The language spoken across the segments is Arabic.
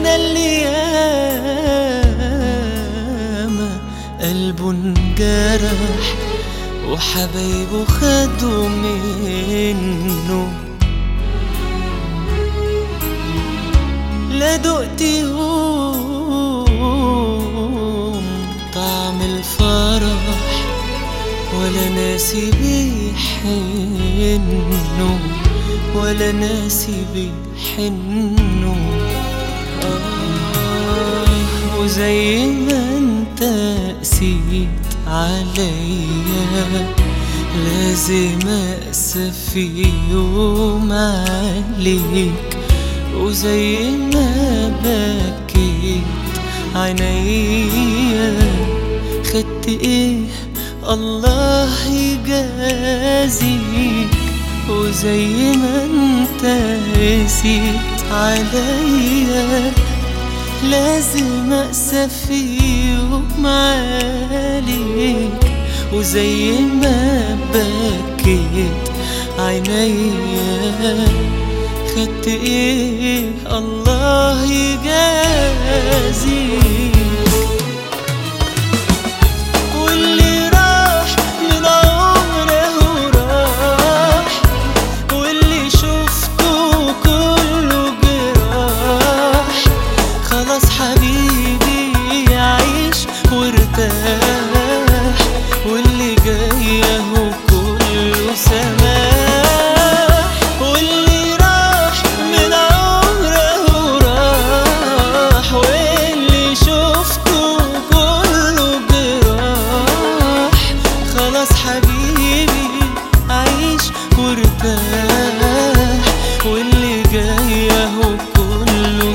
أنا اللي ياما قلبه انجرح وحبايبه خدوا منه. لا دقت يوم طعم الفرح ولا ناسي بيحنه ولا ناسي بيحنه آه وزي ما انت قسيت عليا لازم أقسى في يوم عليك وزي ما بكيت عينيا. خدت إيه؟ الله يجازيك. وزي ما انت قسيت عليا لازم أقسى يوم عليك وزي ما بكيت عينيا خدت إيه؟ الله يجازيك جاي اهو كله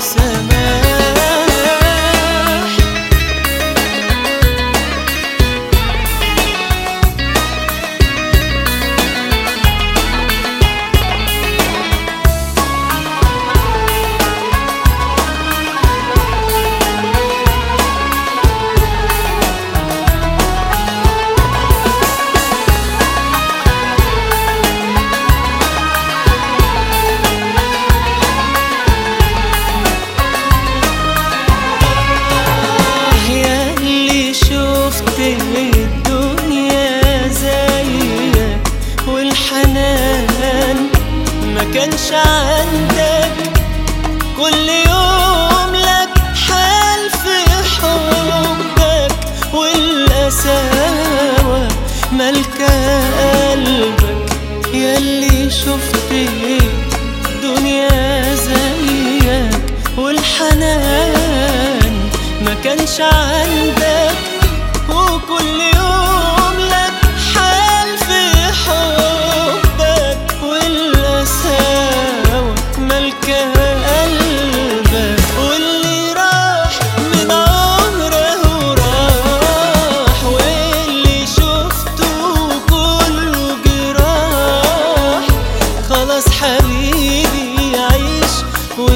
قلبك يا اللي شفت دنيا زيك والحنان ما كانش عندك.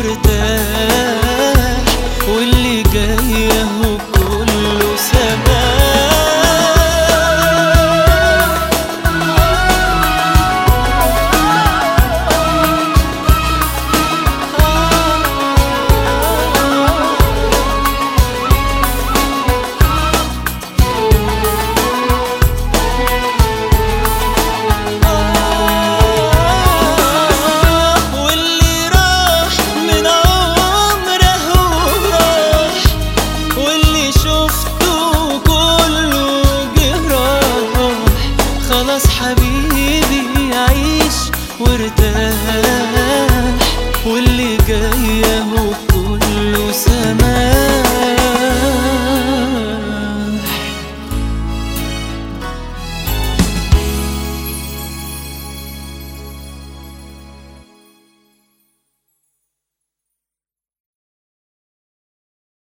por